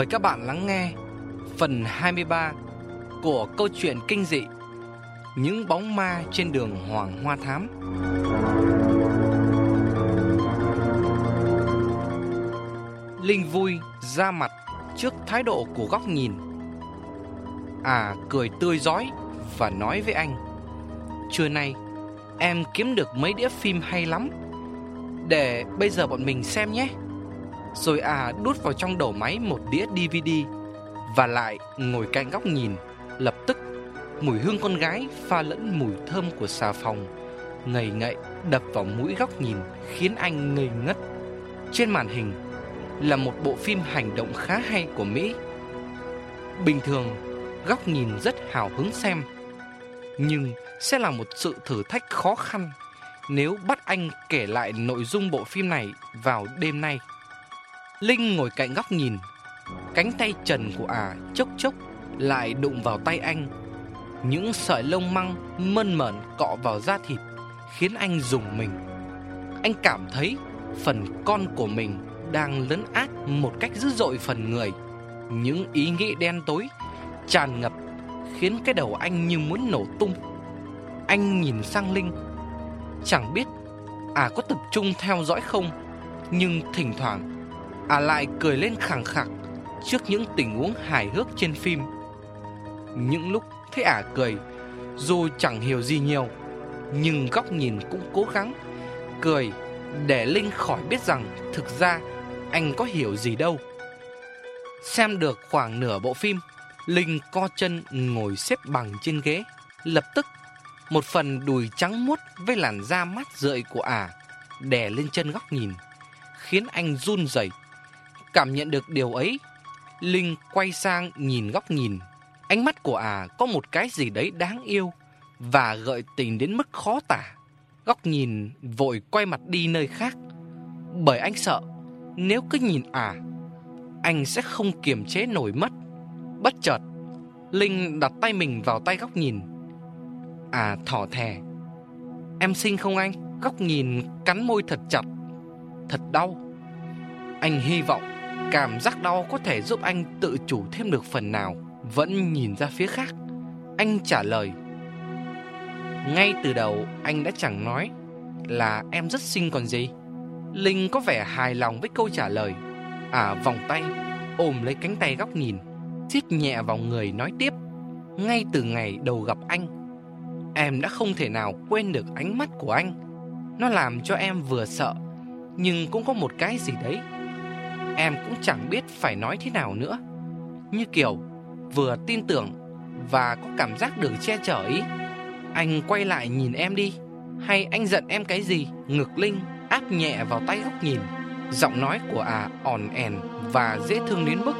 Mời các bạn lắng nghe phần 23 của câu chuyện kinh dị Những bóng ma trên đường Hoàng Hoa Thám. Linh vui ra mặt trước thái độ của góc nhìn. À cười tươi rói và nói với anh: "Trưa nay em kiếm được mấy đĩa phim hay lắm. Để bây giờ bọn mình xem nhé." Rồi à đút vào trong đầu máy một đĩa DVD và lại ngồi cạnh góc nhìn, lập tức mùi hương con gái pha lẫn mùi thơm của xà phòng ngầy ngậy đập vào mũi góc nhìn khiến anh ngây ngất. Trên màn hình là một bộ phim hành động khá hay của Mỹ. Bình thường, góc nhìn rất hào hứng xem, nhưng sẽ là một sự thử thách khó khăn nếu bắt anh kể lại nội dung bộ phim này vào đêm nay. Linh ngồi cạnh góc nhìn, cánh tay trần của à chốc chốc lại đụng vào tay anh. Những sợi lông măng mơn mởn cọ vào da thịt khiến anh rùng mình. Anh cảm thấy phần con của mình đang lấn át một cách dữ dội phần người. Những ý nghĩ đen tối tràn ngập khiến cái đầu anh như muốn nổ tung. Anh nhìn sang Linh, chẳng biết à có tập trung theo dõi không, nhưng thỉnh thoảng à lại cười lên khẳng khặc trước những tình huống hài hước trên phim. Những lúc thấy ả cười, dù chẳng hiểu gì nhiều, nhưng góc nhìn cũng cố gắng cười để Linh khỏi biết rằng thực ra anh có hiểu gì đâu. Xem được khoảng nửa bộ phim, Linh co chân ngồi xếp bằng trên ghế. Lập tức, một phần đùi trắng muốt với làn da mát rượi của ả đè lên chân góc nhìn, khiến anh run rẩy. Cảm nhận được điều ấy, Linh quay sang nhìn góc nhìn. Ánh mắt của à có một cái gì đấy đáng yêu và gợi tình đến mức khó tả. Góc nhìn vội quay mặt đi nơi khác, bởi anh sợ nếu cứ nhìn à, anh sẽ không kiềm chế nổi mất. Bất chợt, Linh đặt tay mình vào tay góc nhìn. À thỏ thè. Em xinh không anh? Góc nhìn cắn môi thật chặt. Thật đau. Anh hy vọng cảm giác đau có thể giúp anh tự chủ thêm được phần nào. Vẫn nhìn ra phía khác. Anh trả lời. Ngay từ đầu anh đã chẳng nói là em rất xinh còn gì. Linh có vẻ hài lòng với câu trả lời. À vòng tay, ôm lấy cánh tay góc nhìn, siết nhẹ vào người nói tiếp. Ngay từ ngày đầu gặp anh, em đã không thể nào quên được ánh mắt của anh. Nó làm cho em vừa sợ, nhưng cũng có một cái gì đấy. Em cũng chẳng biết phải nói thế nào nữa. Như kiểu vừa tin tưởng và có cảm giác được che chở ý. Anh quay lại nhìn em đi, hay anh giận em cái gì? Ngực Linh áp nhẹ vào tay góc nhìn. Giọng nói của à òn ẻn và dễ thương đến mức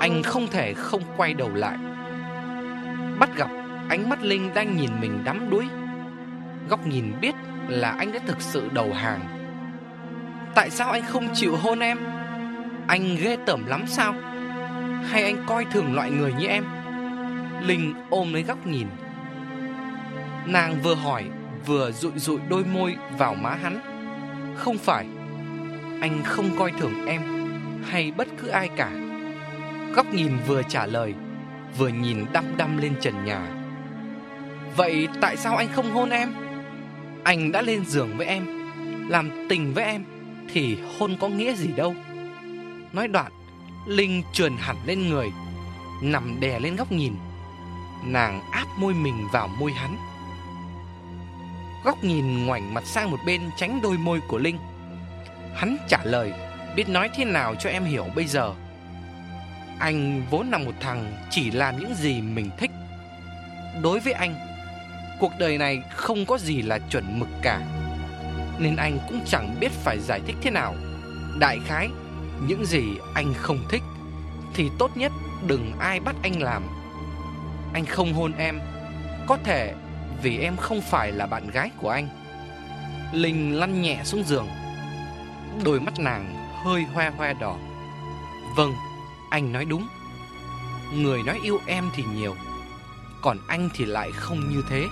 anh không thể không quay đầu lại. Bắt gặp ánh mắt Linh đang nhìn mình đắm đuối. Góc nhìn biết là anh đã thực sự đầu hàng. Tại sao anh không chịu hôn em? Anh ghê tởm lắm sao? Hay anh coi thường loại người như em? Linh ôm lấy góc nhìn. Nàng vừa hỏi, vừa dụi dụi đôi môi vào má hắn. Không phải, Anh không coi thường em Hay bất cứ ai cả Góc nhìn vừa trả lời, Vừa nhìn đăm đăm lên trần nhà Vậy tại sao anh không hôn em Anh đã lên giường với em, Làm tình với em Thì hôn có nghĩa gì đâu Nói đoạn, Linh trườn hẳn lên người, Nằm đè lên góc nhìn. Nàng áp môi mình vào môi hắn. Góc nhìn ngoảnh mặt sang một bên tránh đôi môi của Linh. Hắn trả lời, Biết nói thế nào cho em hiểu bây giờ? Anh vốn là một thằng Chỉ làm những gì mình thích. Đối với anh, Cuộc đời này không có gì là chuẩn mực cả. Nên anh cũng chẳng biết phải giải thích thế nào. Đại khái những gì anh không thích Thì tốt nhất đừng ai bắt anh làm. Anh không hôn em Có thể vì em không phải là bạn gái của anh. Linh lăn nhẹ xuống giường Đôi mắt nàng hơi hoe hoe đỏ. Vâng, anh nói đúng. Người nói yêu em thì nhiều Còn anh thì lại không như thế.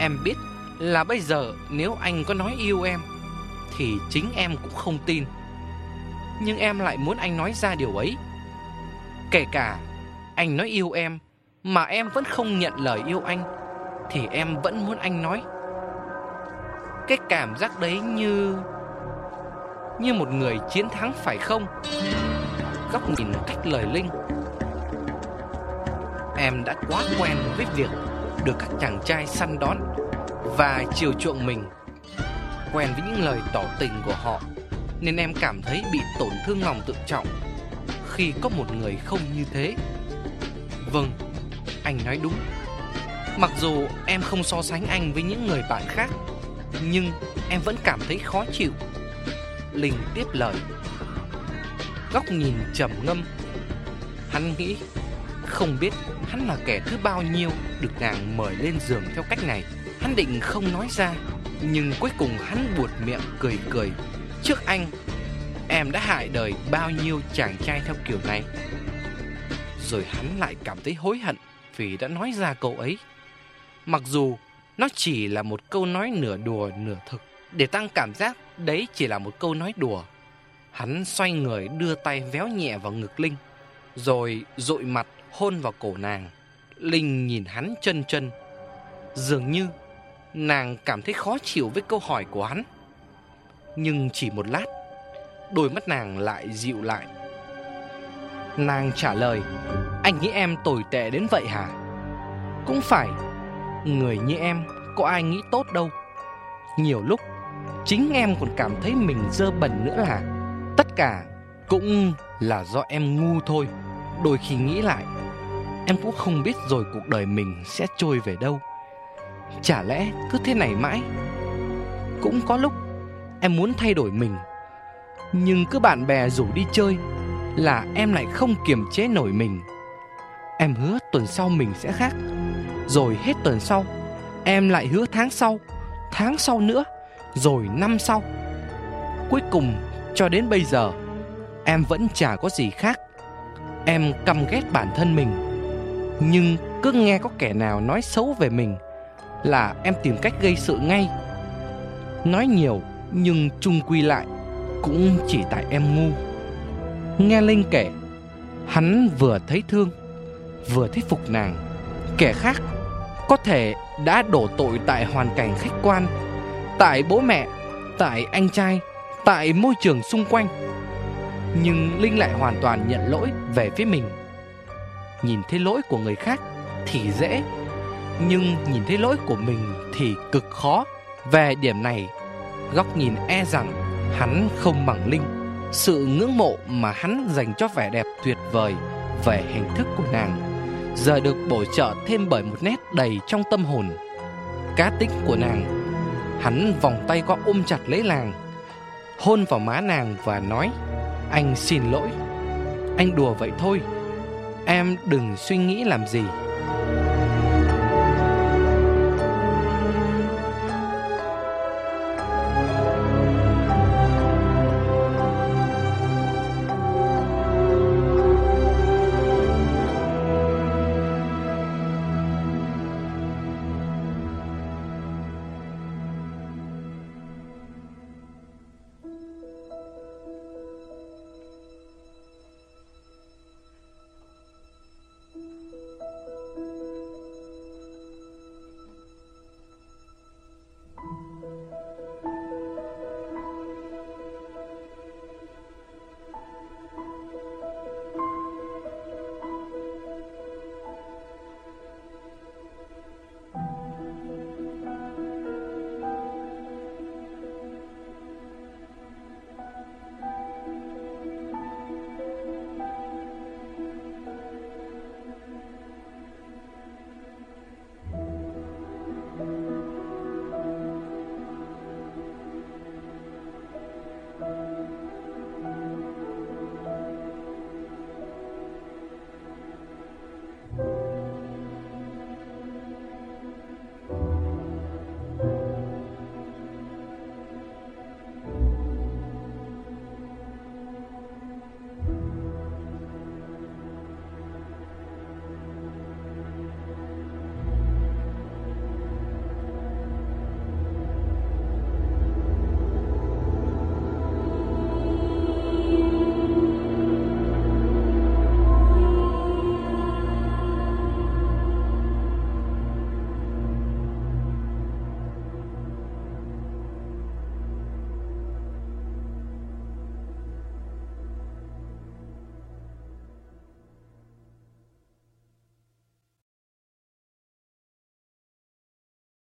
Em biết là bây giờ nếu anh có nói yêu em Thì chính em cũng không tin. Nhưng em lại muốn anh nói ra điều ấy Kể cả anh nói yêu em mà em vẫn không nhận lời yêu anh, thì em vẫn muốn anh nói. Cái cảm giác đấy như như một người chiến thắng phải không? Góc nhìn cách lời Linh. Em đã quá quen với việc được các chàng trai săn đón và chiều chuộng mình. Quen với những lời tỏ tình của họ nên em cảm thấy bị tổn thương lòng tự trọng khi có một người không như thế. Vâng, anh nói đúng. Mặc dù em không so sánh anh với những người bạn khác, nhưng em vẫn cảm thấy khó chịu. Linh tiếp lời. Góc nhìn trầm ngâm. Hắn nghĩ không biết hắn là kẻ thứ bao nhiêu được nàng mời lên giường theo cách này. Hắn định không nói ra, nhưng cuối cùng hắn buột miệng cười cười. Trước anh, em đã hại đời bao nhiêu chàng trai theo kiểu này. Rồi hắn lại cảm thấy hối hận vì đã nói ra câu ấy. Mặc dù nó chỉ là một câu nói nửa đùa nửa thực, để tăng cảm giác đấy chỉ là một câu nói đùa. Hắn xoay người đưa tay véo nhẹ vào ngực Linh, rồi dội mặt hôn vào cổ nàng. Linh nhìn hắn chân chân, dường như nàng cảm thấy khó chịu với câu hỏi của hắn. Nhưng chỉ một lát, đôi mắt nàng lại dịu lại. Nàng trả lời, anh nghĩ em tồi tệ đến vậy hả? Cũng phải, người như em có ai nghĩ tốt đâu. Nhiều lúc, chính em còn cảm thấy mình dơ bẩn nữa là tất cả cũng là do em ngu thôi. Đôi khi nghĩ lại, em cũng không biết rồi cuộc đời mình sẽ trôi về đâu. Chả lẽ cứ thế này mãi? Cũng có lúc em muốn thay đổi mình, nhưng cứ bạn bè rủ đi chơi là em lại không kiềm chế nổi mình. Em hứa tuần sau mình sẽ khác, rồi hết tuần sau, em lại hứa tháng sau, tháng sau nữa, rồi năm sau. Cuối cùng cho đến bây giờ, em vẫn chả có gì khác. Em căm ghét bản thân mình, nhưng cứ nghe có kẻ nào nói xấu về mình là em tìm cách gây sự ngay. Nói nhiều nhưng chung quy lại cũng chỉ tại em ngu. Nghe Linh kể, hắn vừa thấy thương, vừa thấy phục nàng. Kẻ khác có thể đã đổ tội tại hoàn cảnh khách quan, tại bố mẹ, tại anh trai, tại môi trường xung quanh. Nhưng Linh lại hoàn toàn nhận lỗi về phía mình. Nhìn thấy lỗi của người khác thì dễ, nhưng nhìn thấy lỗi của mình thì cực khó. Về điểm này, góc nhìn e rằng hắn không bằng Linh. Sự ngưỡng mộ mà hắn dành cho vẻ đẹp tuyệt vời về hình thức của nàng giờ được bổ trợ thêm bởi một nét đầy trong tâm hồn. Cá tính của nàng, hắn vòng tay qua ôm chặt lấy nàng, hôn vào má nàng và nói: "Anh xin lỗi, anh đùa vậy thôi, em đừng suy nghĩ làm gì."